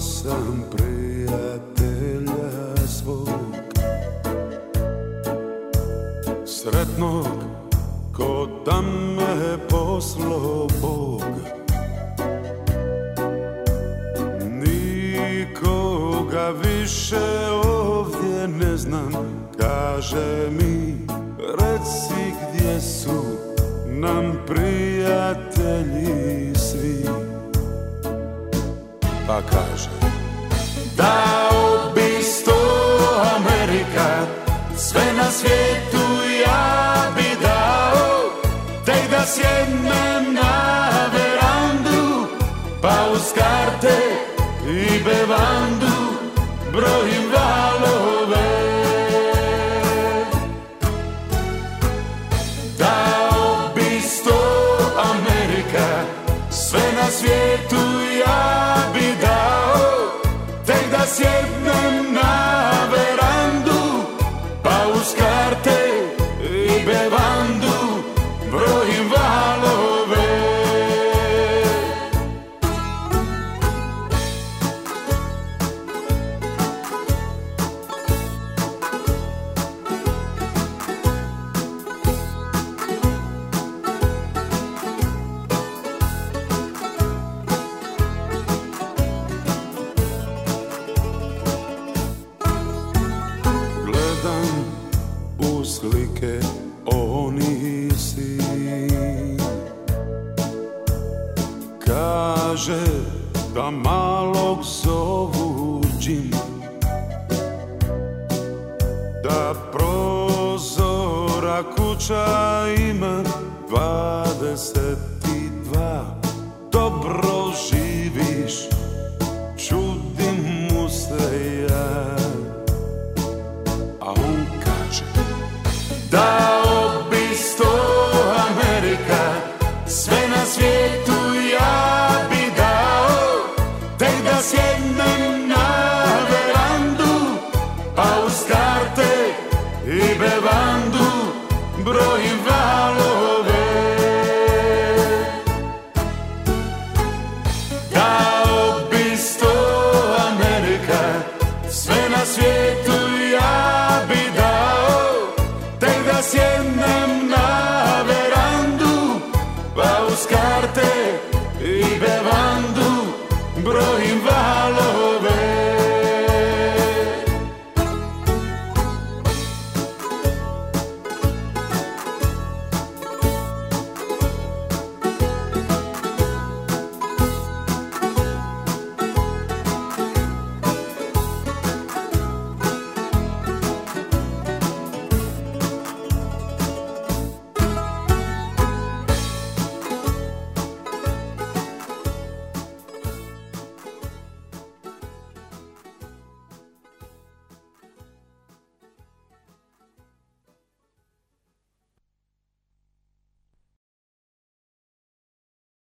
sam prijatelja svog. Sretnog ko tam me poslo Bog. Nikoga više ovdje ne znam. Kaže mi reci gdje su nam prijatelji. Pa kaže. Dao bi sto Amerika Sve na svijetu ja bi dao. Tek da sjednem na verandu Pa uz karte i bevandu Brojim valove. Dao bi sto Amerika Sve na svijetu Kaže da malog zovu džin Da prozora kuća ima dvadeset i dva. Dobro svijetu ja bi da sjednem na verandu Pa uz i bevandu Brojim